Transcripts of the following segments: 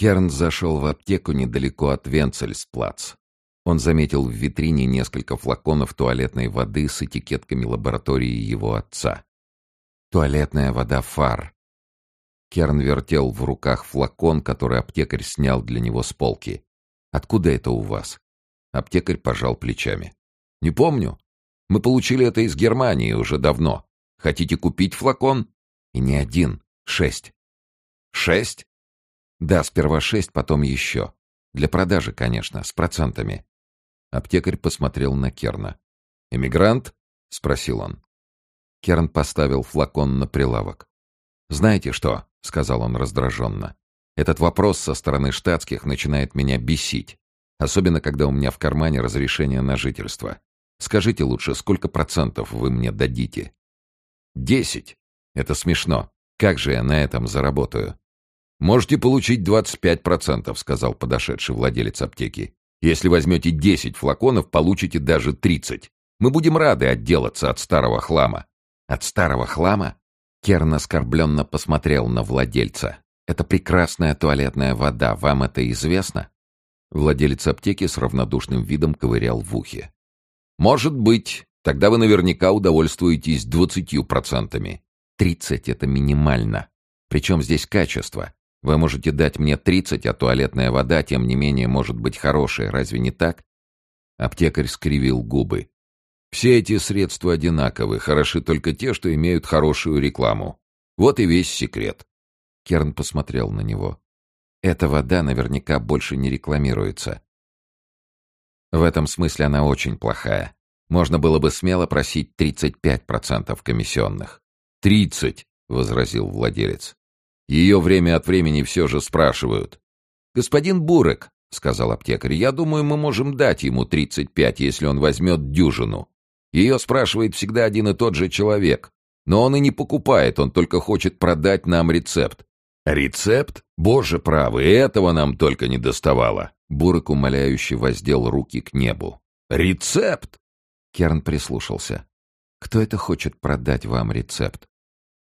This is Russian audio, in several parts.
Керн зашел в аптеку недалеко от Венцельсплац. Он заметил в витрине несколько флаконов туалетной воды с этикетками лаборатории его отца. Туалетная вода «Фар». Керн вертел в руках флакон, который аптекарь снял для него с полки. «Откуда это у вас?» Аптекарь пожал плечами. «Не помню. Мы получили это из Германии уже давно. Хотите купить флакон?» «И не один. Шесть». «Шесть?» «Да, сперва шесть, потом еще. Для продажи, конечно, с процентами». Аптекарь посмотрел на Керна. «Эмигрант?» — спросил он. Керн поставил флакон на прилавок. «Знаете что?» — сказал он раздраженно. «Этот вопрос со стороны штатских начинает меня бесить. Особенно, когда у меня в кармане разрешение на жительство. Скажите лучше, сколько процентов вы мне дадите?» «Десять. Это смешно. Как же я на этом заработаю?» «Можете получить 25%, — сказал подошедший владелец аптеки. «Если возьмете 10 флаконов, получите даже 30. Мы будем рады отделаться от старого хлама». «От старого хлама?» Керн оскорбленно посмотрел на владельца. «Это прекрасная туалетная вода. Вам это известно?» Владелец аптеки с равнодушным видом ковырял в ухе. «Может быть. Тогда вы наверняка удовольствуетесь двадцатью процентами. Тридцать — это минимально. Причем здесь качество. Вы можете дать мне тридцать, а туалетная вода, тем не менее, может быть хорошей. Разве не так?» Аптекарь скривил губы. «Все эти средства одинаковы, хороши только те, что имеют хорошую рекламу. Вот и весь секрет». Керн посмотрел на него. «Эта вода наверняка больше не рекламируется. В этом смысле она очень плохая. Можно было бы смело просить 35% комиссионных. «Тридцать», — возразил владелец. Ее время от времени все же спрашивают. «Господин Бурек», — сказал аптекарь, — «я думаю, мы можем дать ему 35, если он возьмет дюжину. Ее спрашивает всегда один и тот же человек. Но он и не покупает, он только хочет продать нам рецепт. Рецепт? Боже правый, этого нам только не доставало. Бурек умоляюще воздел руки к небу. Рецепт? Керн прислушался. Кто это хочет продать вам рецепт?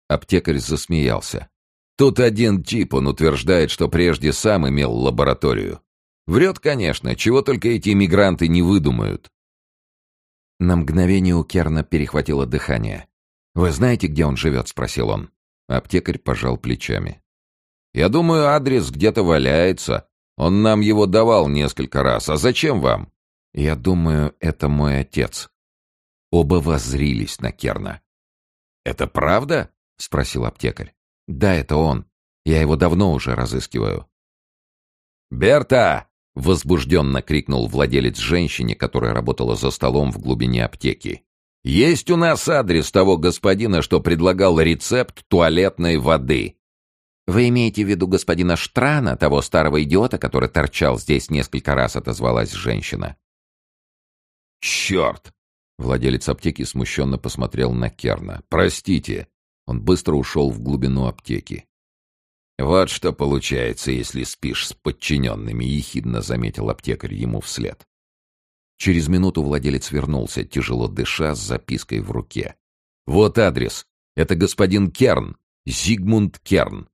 Аптекарь засмеялся. Тут один тип, он утверждает, что прежде сам имел лабораторию. Врет, конечно, чего только эти иммигранты не выдумают. На мгновение у Керна перехватило дыхание. «Вы знаете, где он живет?» — спросил он. Аптекарь пожал плечами. «Я думаю, адрес где-то валяется. Он нам его давал несколько раз. А зачем вам?» «Я думаю, это мой отец». Оба воззрились на Керна. «Это правда?» — спросил аптекарь. «Да, это он. Я его давно уже разыскиваю». «Берта!» — возбужденно крикнул владелец женщине, которая работала за столом в глубине аптеки. «Есть у нас адрес того господина, что предлагал рецепт туалетной воды». «Вы имеете в виду господина Штрана, того старого идиота, который торчал здесь несколько раз?» — отозвалась женщина. «Черт!» — владелец аптеки смущенно посмотрел на Керна. «Простите, он быстро ушел в глубину аптеки. «Вот что получается, если спишь с подчиненными», — ехидно заметил аптекарь ему вслед. Через минуту владелец вернулся, тяжело дыша, с запиской в руке. «Вот адрес. Это господин Керн. Зигмунд Керн.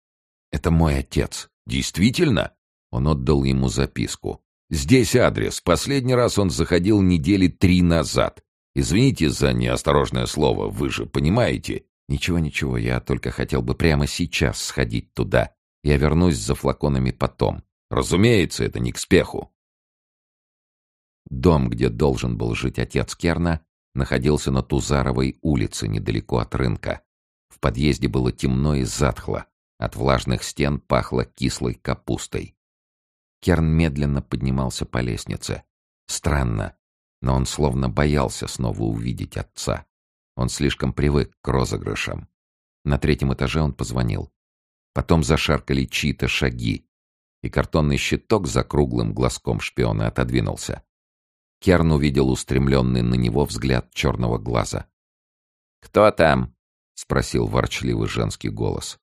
Это мой отец. Действительно?» Он отдал ему записку. «Здесь адрес. Последний раз он заходил недели три назад. Извините за неосторожное слово, вы же понимаете. «Ничего, ничего, я только хотел бы прямо сейчас сходить туда. Я вернусь за флаконами потом. Разумеется, это не к спеху». Дом, где должен был жить отец Керна, находился на Тузаровой улице, недалеко от рынка. В подъезде было темно и затхло. От влажных стен пахло кислой капустой. Керн медленно поднимался по лестнице. Странно, но он словно боялся снова увидеть отца. Он слишком привык к розыгрышам. На третьем этаже он позвонил. Потом зашаркали чьи-то шаги, и картонный щиток за круглым глазком шпиона отодвинулся. Керн увидел устремленный на него взгляд черного глаза. «Кто там?» — спросил ворчливый женский голос.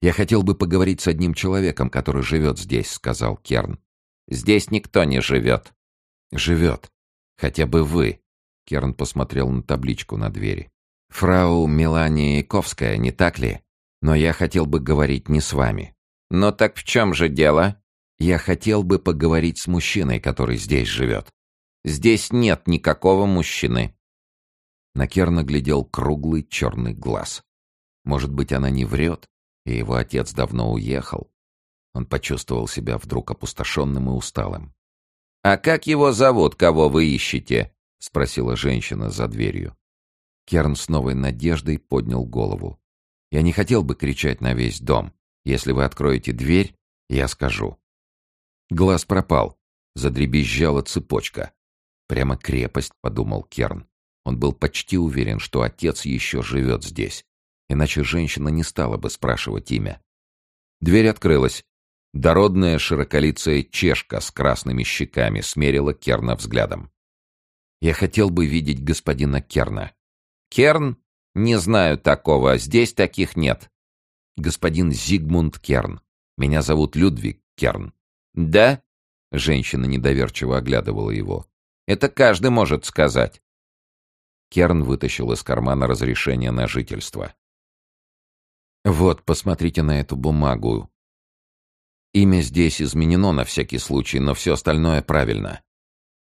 «Я хотел бы поговорить с одним человеком, который живет здесь», — сказал Керн. «Здесь никто не живет». «Живет. Хотя бы вы», Керн посмотрел на табличку на двери. «Фрау Мелания Яковская, не так ли? Но я хотел бы говорить не с вами». «Но так в чем же дело?» «Я хотел бы поговорить с мужчиной, который здесь живет». «Здесь нет никакого мужчины». На Керна глядел круглый черный глаз. Может быть, она не врет, и его отец давно уехал. Он почувствовал себя вдруг опустошенным и усталым. «А как его зовут, кого вы ищете?» — спросила женщина за дверью. Керн с новой надеждой поднял голову. «Я не хотел бы кричать на весь дом. Если вы откроете дверь, я скажу». Глаз пропал. Задребезжала цепочка. Прямо крепость, подумал Керн. Он был почти уверен, что отец еще живет здесь. Иначе женщина не стала бы спрашивать имя. Дверь открылась. Дородная широколицая чешка с красными щеками смерила Керна взглядом. «Я хотел бы видеть господина Керна». «Керн? Не знаю такого. Здесь таких нет». «Господин Зигмунд Керн. Меня зовут Людвиг Керн». «Да?» — женщина недоверчиво оглядывала его. «Это каждый может сказать». Керн вытащил из кармана разрешение на жительство. «Вот, посмотрите на эту бумагу. Имя здесь изменено на всякий случай, но все остальное правильно».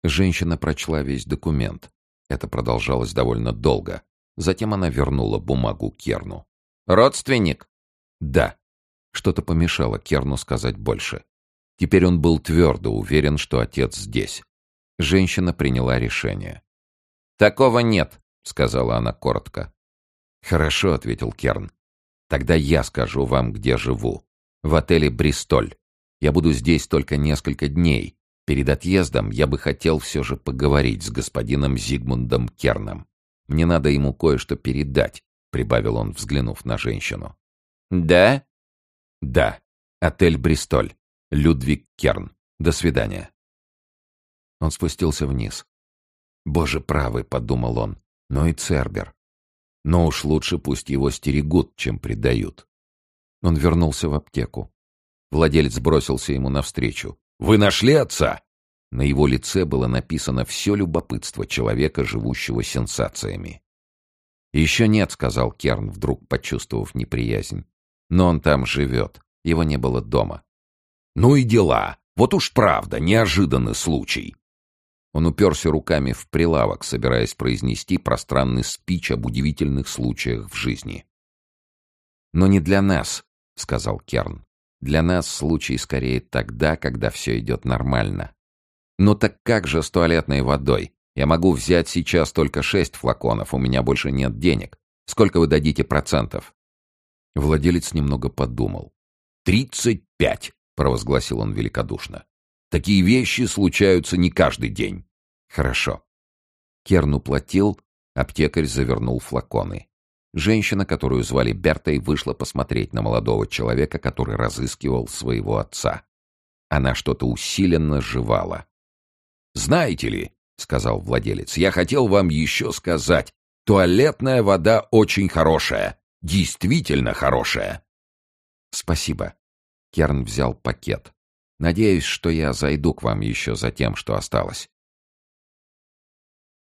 Женщина прочла весь документ. Это продолжалось довольно долго. Затем она вернула бумагу Керну. «Родственник?» «Да». Что-то помешало Керну сказать больше. Теперь он был твердо уверен, что отец здесь. Женщина приняла решение. «Такого нет», — сказала она коротко. «Хорошо», — ответил Керн. «Тогда я скажу вам, где живу. В отеле «Бристоль». Я буду здесь только несколько дней. Перед отъездом я бы хотел все же поговорить с господином Зигмундом Керном. Мне надо ему кое-что передать», — прибавил он, взглянув на женщину. «Да?» «Да. Отель «Бристоль». Людвиг Керн. До свидания». Он спустился вниз. «Боже правый», — подумал он, — «но и Цербер. Но уж лучше пусть его стерегут, чем предают». Он вернулся в аптеку. Владелец бросился ему навстречу. «Вы нашли отца?» На его лице было написано все любопытство человека, живущего сенсациями. «Еще нет», — сказал Керн, вдруг почувствовав неприязнь. «Но он там живет. Его не было дома». «Ну и дела. Вот уж правда, неожиданный случай. Он уперся руками в прилавок, собираясь произнести пространный спич об удивительных случаях в жизни. «Но не для нас», — сказал Керн. «Для нас случай скорее тогда, когда все идет нормально». «Ну так как же с туалетной водой? Я могу взять сейчас только шесть флаконов, у меня больше нет денег. Сколько вы дадите процентов?» Владелец немного подумал. «Тридцать пять», — провозгласил он великодушно. Такие вещи случаются не каждый день. Хорошо. Керн уплатил, аптекарь завернул флаконы. Женщина, которую звали Бертой, вышла посмотреть на молодого человека, который разыскивал своего отца. Она что-то усиленно жевала. «Знаете ли», — сказал владелец, — «я хотел вам еще сказать, туалетная вода очень хорошая, действительно хорошая». «Спасибо». Керн взял пакет. Надеюсь, что я зайду к вам еще за тем, что осталось.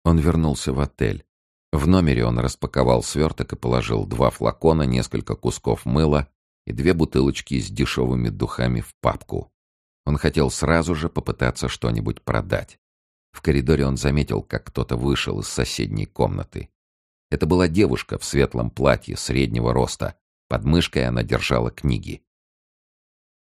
Он вернулся в отель. В номере он распаковал сверток и положил два флакона, несколько кусков мыла и две бутылочки с дешевыми духами в папку. Он хотел сразу же попытаться что-нибудь продать. В коридоре он заметил, как кто-то вышел из соседней комнаты. Это была девушка в светлом платье среднего роста. Под мышкой она держала книги.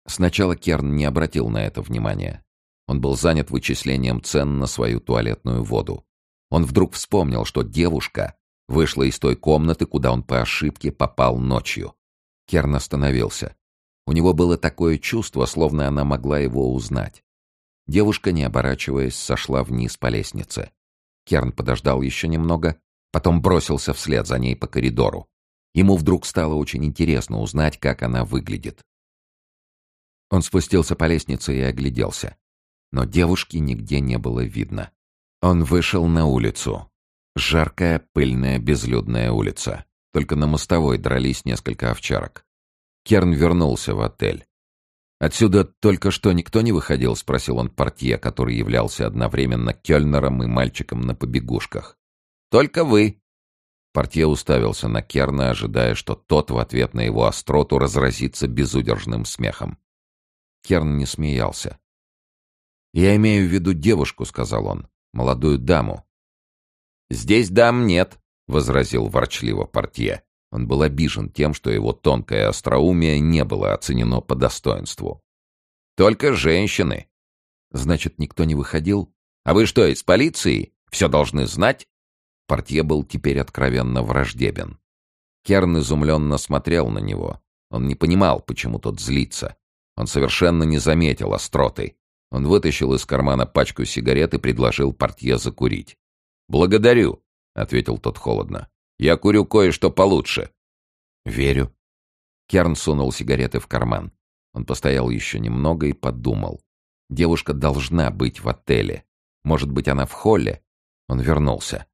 Сначала Керн не обратил на это внимания. Он был занят вычислением цен на свою туалетную воду. Он вдруг вспомнил, что девушка вышла из той комнаты, куда он по ошибке попал ночью. Керн остановился. У него было такое чувство, словно она могла его узнать. Девушка, не оборачиваясь, сошла вниз по лестнице. Керн подождал еще немного, потом бросился вслед за ней по коридору. Ему вдруг стало очень интересно узнать, как она выглядит. Он спустился по лестнице и огляделся. Но девушки нигде не было видно. Он вышел на улицу. Жаркая, пыльная, безлюдная улица. Только на мостовой дрались несколько овчарок. Керн вернулся в отель. «Отсюда только что никто не выходил?» — спросил он портье, который являлся одновременно кельнером и мальчиком на побегушках. «Только вы!» Портье уставился на Керна, ожидая, что тот в ответ на его остроту разразится безудержным смехом. Керн не смеялся. «Я имею в виду девушку», — сказал он, — «молодую даму». «Здесь дам нет», — возразил ворчливо портье. Он был обижен тем, что его тонкое остроумие не было оценено по достоинству. «Только женщины». «Значит, никто не выходил?» «А вы что, из полиции? Все должны знать?» Портье был теперь откровенно враждебен. Керн изумленно смотрел на него. Он не понимал, почему тот злится. Он совершенно не заметил остроты. Он вытащил из кармана пачку сигарет и предложил портье закурить. «Благодарю», — ответил тот холодно. «Я курю кое-что получше». «Верю». Керн сунул сигареты в карман. Он постоял еще немного и подумал. Девушка должна быть в отеле. Может быть, она в холле? Он вернулся.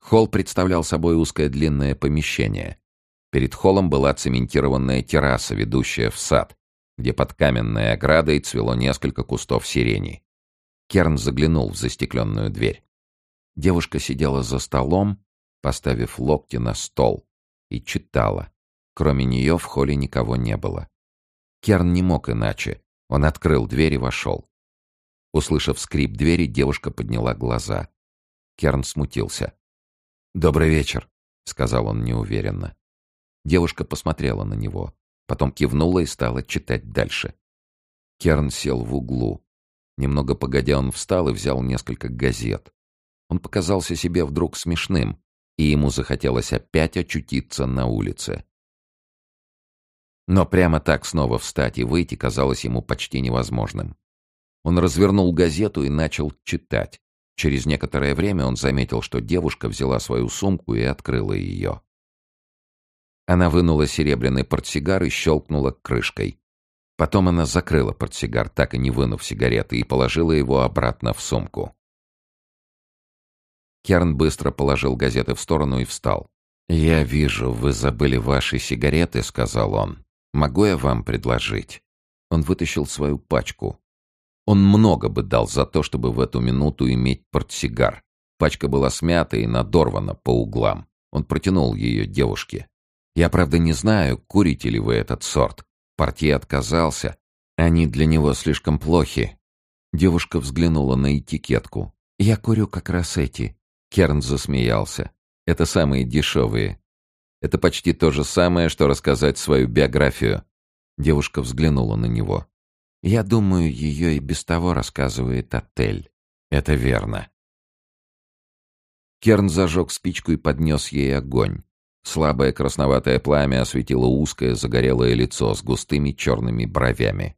Холл представлял собой узкое длинное помещение. Перед холлом была цементированная терраса, ведущая в сад, где под каменной оградой цвело несколько кустов сирени. Керн заглянул в застекленную дверь. Девушка сидела за столом, поставив локти на стол, и читала. Кроме нее в холле никого не было. Керн не мог иначе. Он открыл дверь и вошел. Услышав скрип двери, девушка подняла глаза. Керн смутился. «Добрый вечер», — сказал он неуверенно. Девушка посмотрела на него, потом кивнула и стала читать дальше. Керн сел в углу. Немного погодя он встал и взял несколько газет. Он показался себе вдруг смешным, и ему захотелось опять очутиться на улице. Но прямо так снова встать и выйти казалось ему почти невозможным. Он развернул газету и начал читать. Через некоторое время он заметил, что девушка взяла свою сумку и открыла ее. Она вынула серебряный портсигар и щелкнула крышкой. Потом она закрыла портсигар, так и не вынув сигареты, и положила его обратно в сумку. Керн быстро положил газеты в сторону и встал. «Я вижу, вы забыли ваши сигареты», — сказал он. «Могу я вам предложить?» Он вытащил свою пачку. Он много бы дал за то, чтобы в эту минуту иметь портсигар. Пачка была смята и надорвана по углам. Он протянул ее девушке. «Я, правда, не знаю, курите ли вы этот сорт. Портье отказался. Они для него слишком плохи». Девушка взглянула на этикетку. «Я курю как раз эти». Керн засмеялся. «Это самые дешевые. Это почти то же самое, что рассказать свою биографию». Девушка взглянула на него. Я думаю, ее и без того рассказывает отель. Это верно. Керн зажег спичку и поднес ей огонь. Слабое красноватое пламя осветило узкое загорелое лицо с густыми черными бровями.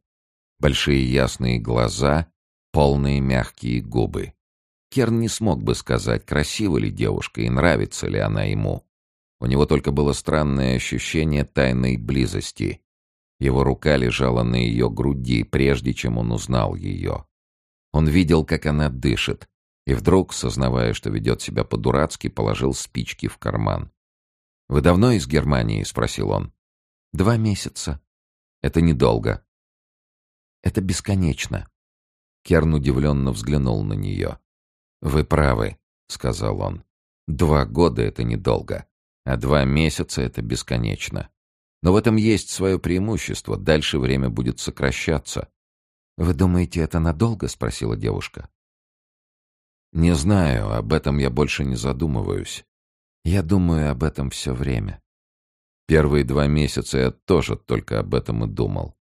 Большие ясные глаза, полные мягкие губы. Керн не смог бы сказать, красива ли девушка и нравится ли она ему. У него только было странное ощущение тайной близости, его рука лежала на ее груди, прежде чем он узнал ее. Он видел, как она дышит, и вдруг, сознавая, что ведет себя по-дурацки, положил спички в карман. «Вы давно из Германии?» — спросил он. «Два месяца. Это недолго». «Это бесконечно». Керн удивленно взглянул на нее. «Вы правы», — сказал он. «Два года — это недолго, а два месяца — это бесконечно. Но в этом есть свое преимущество. Дальше время будет сокращаться. «Вы думаете, это надолго?» — спросила девушка. «Не знаю, об этом я больше не задумываюсь. Я думаю об этом все время. Первые два месяца я тоже только об этом и думал».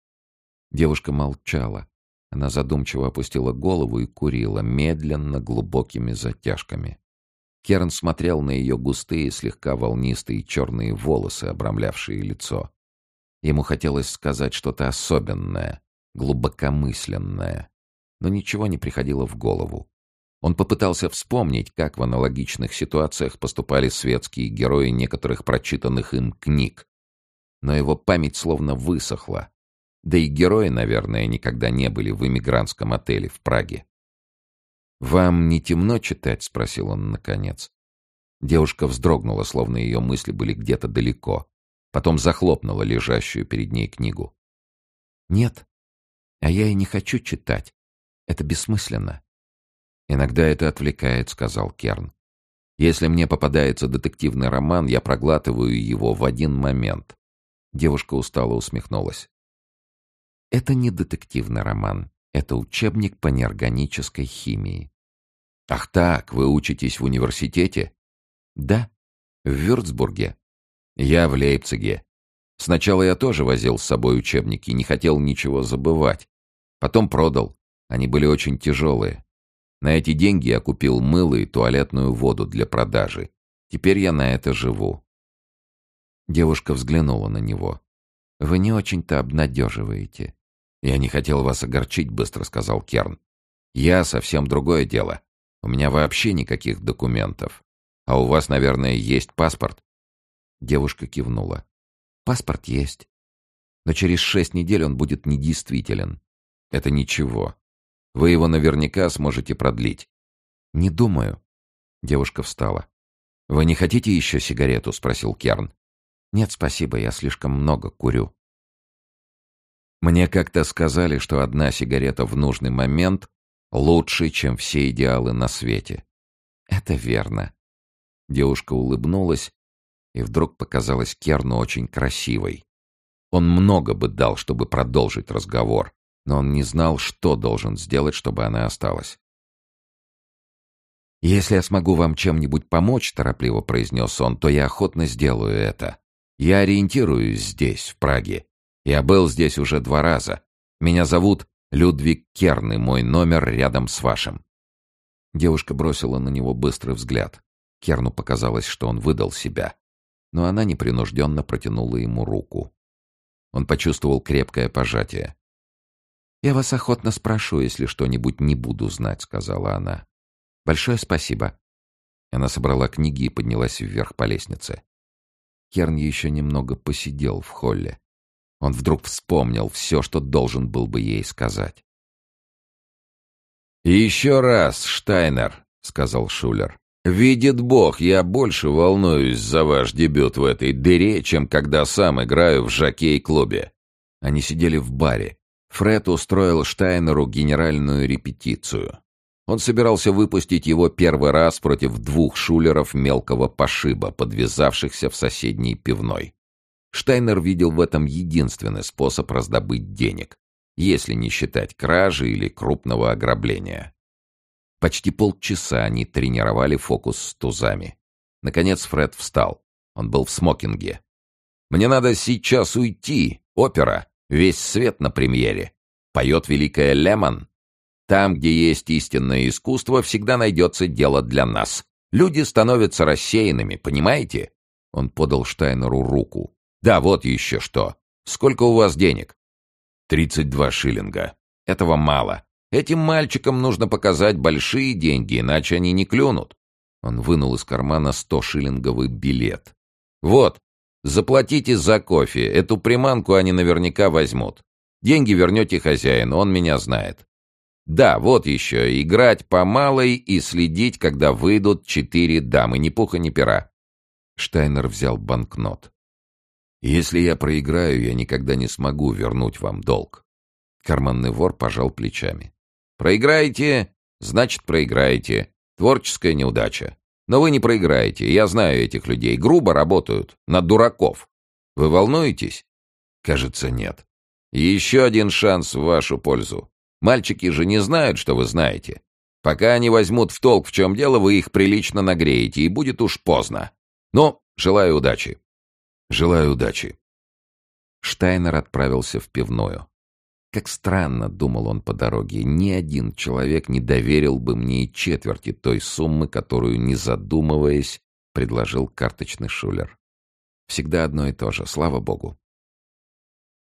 Девушка молчала. Она задумчиво опустила голову и курила, медленно, глубокими затяжками. Керн смотрел на ее густые, слегка волнистые черные волосы, обрамлявшие лицо. Ему хотелось сказать что-то особенное, глубокомысленное, но ничего не приходило в голову. Он попытался вспомнить, как в аналогичных ситуациях поступали светские герои некоторых прочитанных им книг. Но его память словно высохла. Да и герои, наверное, никогда не были в эмигрантском отеле в Праге. «Вам не темно читать?» — спросил он наконец. Девушка вздрогнула, словно ее мысли были где-то далеко. Потом захлопнула лежащую перед ней книгу. «Нет, а я и не хочу читать. Это бессмысленно». «Иногда это отвлекает», — сказал Керн. «Если мне попадается детективный роман, я проглатываю его в один момент». Девушка устало усмехнулась. Это не детективный роман. Это учебник по неорганической химии. Ах так, вы учитесь в университете? Да, в Вюрцбурге. Я в Лейпциге. Сначала я тоже возил с собой учебники, не хотел ничего забывать. Потом продал. Они были очень тяжелые. На эти деньги я купил мыло и туалетную воду для продажи. Теперь я на это живу. Девушка взглянула на него. «Вы не очень-то обнадеживаете». «Я не хотел вас огорчить», — быстро сказал Керн. «Я совсем другое дело. У меня вообще никаких документов. А у вас, наверное, есть паспорт?» Девушка кивнула. «Паспорт есть. Но через шесть недель он будет недействителен. Это ничего. Вы его наверняка сможете продлить». «Не думаю». Девушка встала. «Вы не хотите еще сигарету?» — спросил Керн. «Нет, спасибо, я слишком много курю». Мне как-то сказали, что одна сигарета в нужный момент лучше, чем все идеалы на свете. Это верно. Девушка улыбнулась и вдруг показалась Керну очень красивой. Он много бы дал, чтобы продолжить разговор, но он не знал, что должен сделать, чтобы она осталась. «Если я смогу вам чем-нибудь помочь», — торопливо произнес он, — «то я охотно сделаю это. Я ориентируюсь здесь, в Праге. Я был здесь уже два раза. Меня зовут Людвиг Керн, и мой номер рядом с вашим». Девушка бросила на него быстрый взгляд. Керну показалось, что он выдал себя. Но она непринужденно протянула ему руку. Он почувствовал крепкое пожатие. «Я вас охотно спрошу, если что-нибудь не буду знать», — сказала она. «Большое спасибо». Она собрала книги и поднялась вверх по лестнице. Керн еще немного посидел в холле. Он вдруг вспомнил все, что должен был бы ей сказать. еще раз, Штайнер», — сказал Шулер. «Видит Бог, я больше волнуюсь за ваш дебют в этой дыре, чем когда сам играю в жокей-клубе». Они сидели в баре. Фред устроил Штайнеру генеральную репетицию. Он собирался выпустить его первый раз против двух шулеров мелкого пошиба, подвязавшихся в соседней пивной. Штайнер видел в этом единственный способ раздобыть денег, если не считать кражи или крупного ограбления. Почти полчаса они тренировали фокус с тузами. Наконец Фред встал. Он был в смокинге. «Мне надо сейчас уйти. Опера. Весь свет на премьере. Поет великая Лемон. Там, где есть истинное искусство, всегда найдется дело для нас. Люди становятся рассеянными, понимаете?» Он подал Штайнеру руку. «Да, вот еще что. Сколько у вас денег?» «Тридцать два шиллинга. Этого мало. Этим мальчикам нужно показать большие деньги, иначе они не клюнут». Он вынул из кармана сто шиллинговый билет. «Вот, Заплатите за кофе. Эту приманку они наверняка возьмут. Деньги вернете хозяину, он меня знает. Да, вот еще. Играть по малой и следить, когда выйдут четыре дамы. Ни пуха, ни пера. Штайнер взял банкнот. «Если я проиграю, я никогда не смогу вернуть вам долг». Карманный вор пожал плечами. «Проиграете? Значит, проиграете. Творческая неудача. Но вы не проиграете, я знаю этих людей. Грубо работают, на дураков. Вы волнуетесь? Кажется, нет. еще один шанс в вашу пользу. Мальчики же не знают, что вы знаете. Пока они возьмут в толк, в чем дело, вы их прилично нагреете, и будет уж поздно. Но желаю удачи. Желаю удачи. Штайнер отправился в пивную. Как странно, думал он по дороге, ни один человек не доверил бы мне и четверти той суммы, которую, не задумываясь, предложил карточный шулер. Всегда одно и то же, слава богу.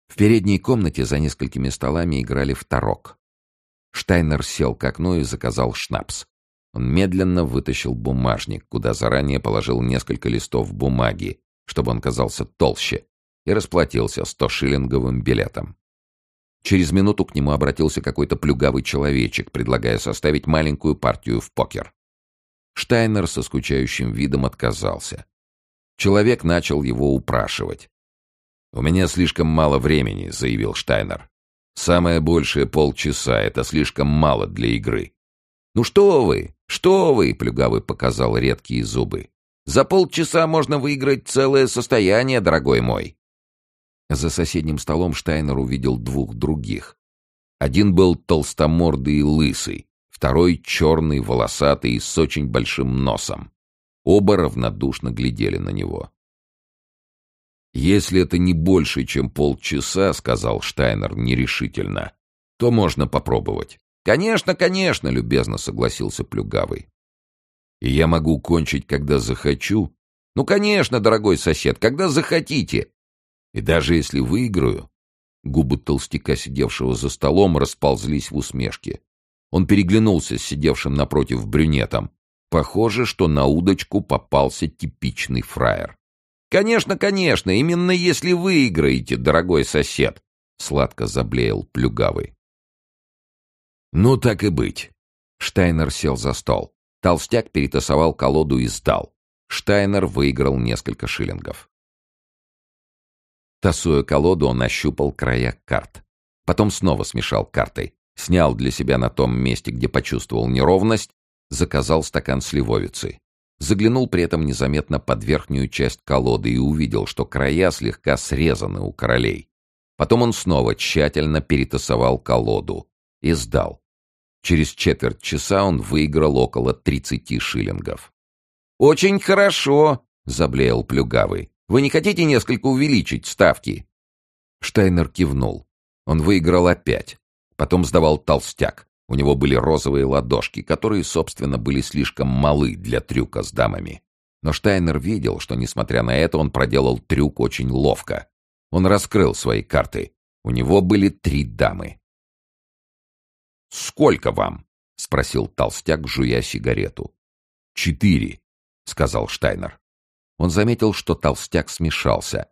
В передней комнате за несколькими столами играли в тарок. Штайнер сел к окну и заказал шнапс. Он медленно вытащил бумажник, куда заранее положил несколько листов бумаги, чтобы он казался толще, и расплатился сто-шиллинговым билетом. Через минуту к нему обратился какой-то плюгавый человечек, предлагая составить маленькую партию в покер. Штайнер со скучающим видом отказался. Человек начал его упрашивать. «У меня слишком мало времени», — заявил Штайнер. «Самое большее полчаса — это слишком мало для игры». «Ну что вы, что вы!» — Плюгавый показал редкие зубы. «За полчаса можно выиграть целое состояние, дорогой мой». За соседним столом Штайнер увидел двух других. Один был толстомордый и лысый, второй черный, волосатый и с очень большим носом. Оба равнодушно глядели на него. «Если это не больше, чем полчаса, — сказал Штайнер нерешительно, — то можно попробовать». «Конечно, конечно!» — любезно согласился Плюгавый. «И я могу кончить, когда захочу?» «Ну, конечно, дорогой сосед, когда захотите!» «И даже если выиграю...» Губы толстяка, сидевшего за столом, расползлись в усмешке. Он переглянулся с сидевшим напротив брюнетом. Похоже, что на удочку попался типичный фраер. «Конечно, конечно, именно если выиграете, дорогой сосед!» Сладко заблеял плюгавый. «Ну, так и быть». Штайнер сел за стол. Толстяк перетасовал колоду и сдал. Штайнер выиграл несколько шиллингов. Тасуя колоду, он ощупал края карт. Потом снова смешал карты. Снял для себя на том месте, где почувствовал неровность, заказал стакан сливовицы. Заглянул при этом незаметно под верхнюю часть колоды и увидел, что края слегка срезаны у королей. Потом он снова тщательно перетасовал колоду и сдал. Через четверть часа он выиграл около тридцати шиллингов. «Очень хорошо!» — заблеял Плюгавый. «Вы не хотите несколько увеличить ставки?» Штайнер кивнул. Он выиграл опять. Потом сдавал толстяк. У него были розовые ладошки, которые, собственно, были слишком малы для трюка с дамами. Но Штайнер видел, что, несмотря на это, он проделал трюк очень ловко. Он раскрыл свои карты. У него были три дамы. «Сколько вам?» — спросил толстяк, жуя сигарету. «Четыре», — сказал Штайнер. Он заметил, что толстяк смешался,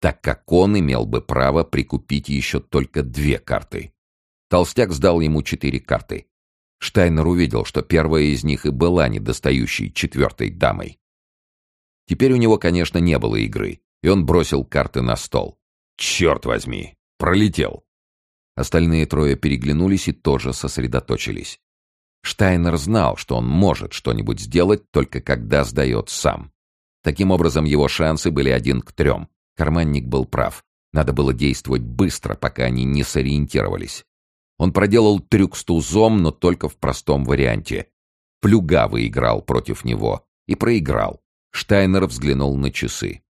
так как он имел бы право прикупить еще только две карты. Толстяк сдал ему четыре карты. Штайнер увидел, что первая из них и была недостающей четвертой дамой. Теперь у него, конечно, не было игры, и он бросил карты на стол. «Черт возьми! Пролетел!» Остальные трое переглянулись и тоже сосредоточились. Штайнер знал, что он может что-нибудь сделать, только когда сдает сам. Таким образом, его шансы были один к трем. Карманник был прав. Надо было действовать быстро, пока они не сориентировались. Он проделал трюк с тузом, но только в простом варианте. Плюга выиграл против него и проиграл. Штайнер взглянул на часы.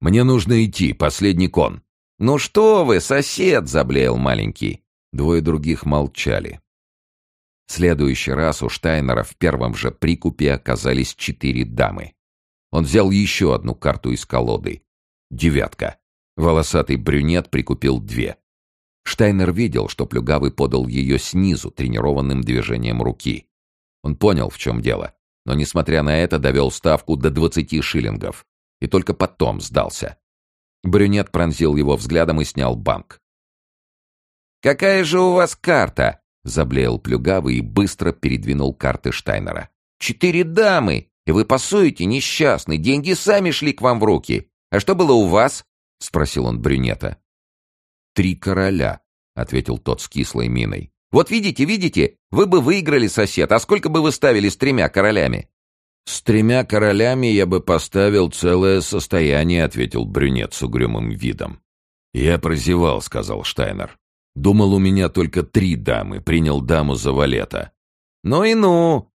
«Мне нужно идти, последний кон». «Ну что вы, сосед!» — заблеял маленький. Двое других молчали. В следующий раз у Штайнера в первом же прикупе оказались четыре дамы. Он взял еще одну карту из колоды. Девятка. Волосатый брюнет прикупил две. Штайнер видел, что Плюгавый подал ее снизу тренированным движением руки. Он понял, в чем дело, но, несмотря на это, довел ставку до двадцати шиллингов и только потом сдался. Брюнет пронзил его взглядом и снял банк. «Какая же у вас карта?» — заблеял Плюгавый и быстро передвинул карты Штайнера. «Четыре дамы! И вы пасуете, несчастный! Деньги сами шли к вам в руки! А что было у вас?» — спросил он брюнета три короля», — ответил тот с кислой миной. «Вот видите, видите, вы бы выиграли, сосед, а сколько бы вы ставили с тремя королями?» «С тремя королями я бы поставил целое состояние», — ответил брюнет с угрюмым видом. «Я прозевал», — сказал Штайнер. «Думал, у меня только три дамы, принял даму за валета». «Ну и ну!»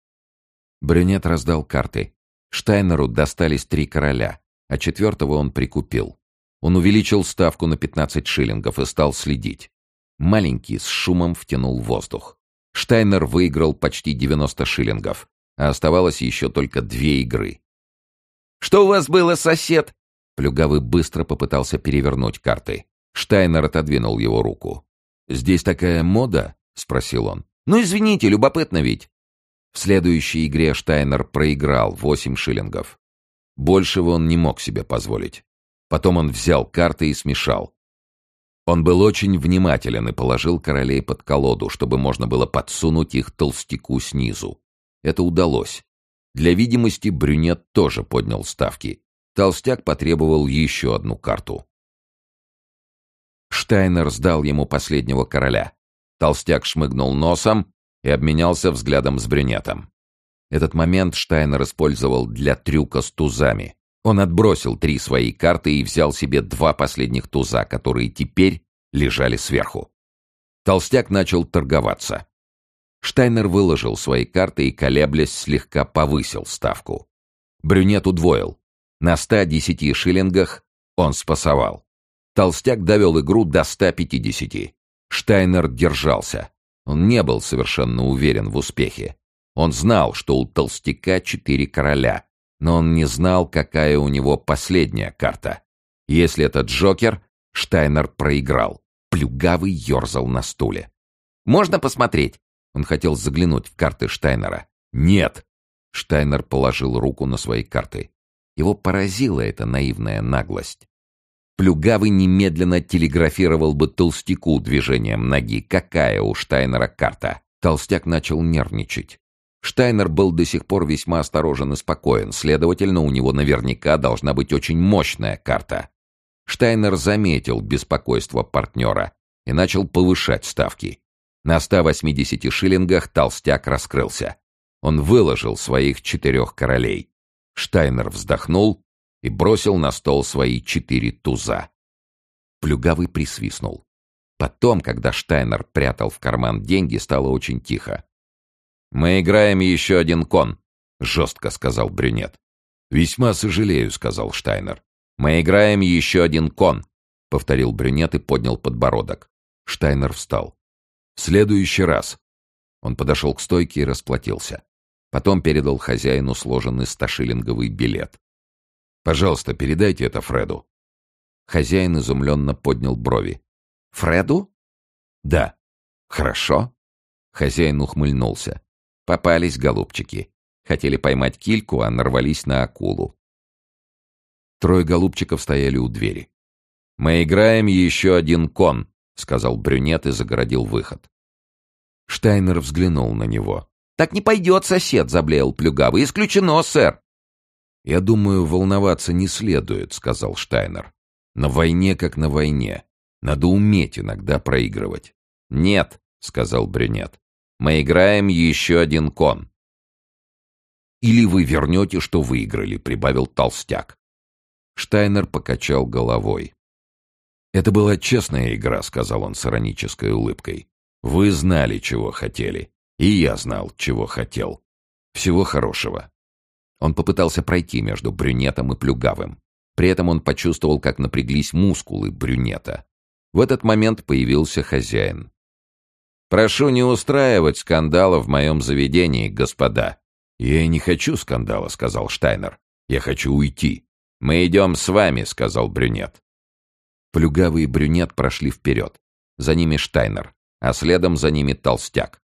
Брюнет раздал карты. Штайнеру достались три короля, а четвертого он прикупил. Он увеличил ставку на 15 шиллингов и стал следить. Маленький с шумом втянул воздух. Штайнер выиграл почти 90 шиллингов, а оставалось еще только две игры. «Что у вас было, сосед?» Плюгавый быстро попытался перевернуть карты. Штайнер отодвинул его руку. «Здесь такая мода?» — спросил он. «Ну, извините, любопытно ведь». В следующей игре Штайнер проиграл 8 шиллингов. Большего он не мог себе позволить. Потом он взял карты и смешал. Он был очень внимателен и положил королей под колоду, чтобы можно было подсунуть их толстяку снизу. Это удалось. Для видимости брюнет тоже поднял ставки. Толстяк потребовал еще одну карту. Штайнер сдал ему последнего короля. Толстяк шмыгнул носом и обменялся взглядом с брюнетом. Этот момент Штайнер использовал для трюка с тузами. Он отбросил три свои карты и взял себе два последних туза, которые теперь лежали сверху. Толстяк начал торговаться. Штайнер выложил свои карты и, колеблясь, слегка повысил ставку. Брюнет удвоил. На 110 шиллингах он спасовал. Толстяк довел игру до 150. Штайнер держался. Он не был совершенно уверен в успехе. Он знал, что у толстяка четыре короля, но он не знал, какая у него последняя карта. Если это Джокер, Штайнер проиграл. Плюгавый ерзал на стуле. «Можно посмотреть?» Он хотел заглянуть в карты Штайнера. «Нет!» Штайнер положил руку на свои карты. Его поразила эта наивная наглость. Плюгавый немедленно телеграфировал бы толстяку движением ноги, какая у Штайнера карта. Толстяк начал нервничать. Штайнер был до сих пор весьма осторожен и спокоен, следовательно, у него наверняка должна быть очень мощная карта. Штайнер заметил беспокойство партнера и начал повышать ставки. На 180 шиллингах толстяк раскрылся. Он выложил своих четырех королей. Штайнер вздохнул и бросил на стол свои четыре туза. Плюгавый присвистнул. Потом, когда Штайнер прятал в карман деньги, стало очень тихо. «Мы играем еще один кон», — жестко сказал брюнет. «Весьма сожалею», — сказал Штайнер. «Мы играем еще один кон», — повторил брюнет и поднял подбородок. Штайнер встал. «В следующий раз». Он подошел к стойке и расплатился. Потом передал хозяину сложенный сташиллинговый билет. «Пожалуйста, передайте это Фреду». Хозяин изумленно поднял брови. «Фреду?» «Да». «Хорошо». Хозяин ухмыльнулся. Попались голубчики. Хотели поймать кильку, а нарвались на акулу. Трое голубчиков стояли у двери. «Мы играем еще один кон», — сказал брюнет и загородил выход. Штайнер взглянул на него. «Так не пойдет, сосед», — заблеял плюгавый. «Исключено, сэр». «Я думаю, волноваться не следует», — сказал Штайнер. «На войне как на войне. Надо уметь иногда проигрывать». «Нет», — сказал брюнет. Мы играем еще один кон. «Или вы вернете, что выиграли», — прибавил толстяк. Штайнер покачал головой. «Это была честная игра», — сказал он с иронической улыбкой. «Вы знали, чего хотели. И я знал, чего хотел. Всего хорошего». Он попытался пройти между брюнетом и плюгавым. При этом он почувствовал, как напряглись мускулы брюнета. В этот момент появился хозяин. Прошу не устраивать скандала в моем заведении, господа. Я не хочу скандала, сказал Штайнер. Я хочу уйти. Мы идем с вами, сказал брюнет. Плюгавый и брюнет прошли вперед. За ними Штайнер, а следом за ними толстяк.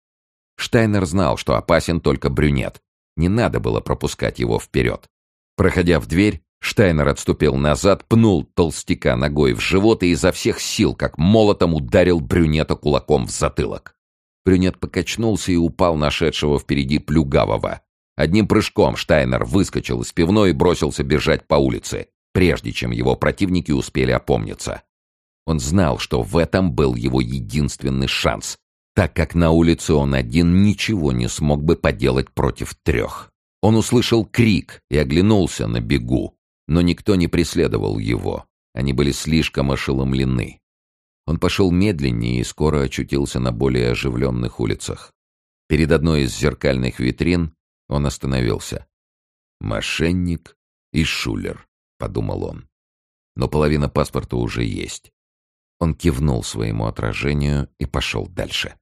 Штайнер знал, что опасен только брюнет. Не надо было пропускать его вперед. Проходя в дверь, Штайнер отступил назад, пнул толстяка ногой в живот и изо всех сил, как молотом, ударил брюнета кулаком в затылок. Брюнет покачнулся и упал нашедшего впереди плюгавого. Одним прыжком Штайнер выскочил из пивной и бросился бежать по улице, прежде чем его противники успели опомниться. Он знал, что в этом был его единственный шанс, так как на улице он один ничего не смог бы поделать против трех. Он услышал крик и оглянулся на бегу но никто не преследовал его. Они были слишком ошеломлены. Он пошел медленнее и скоро очутился на более оживленных улицах. Перед одной из зеркальных витрин он остановился. «Мошенник и шулер», — подумал он. Но половина паспорта уже есть. Он кивнул своему отражению и пошел дальше.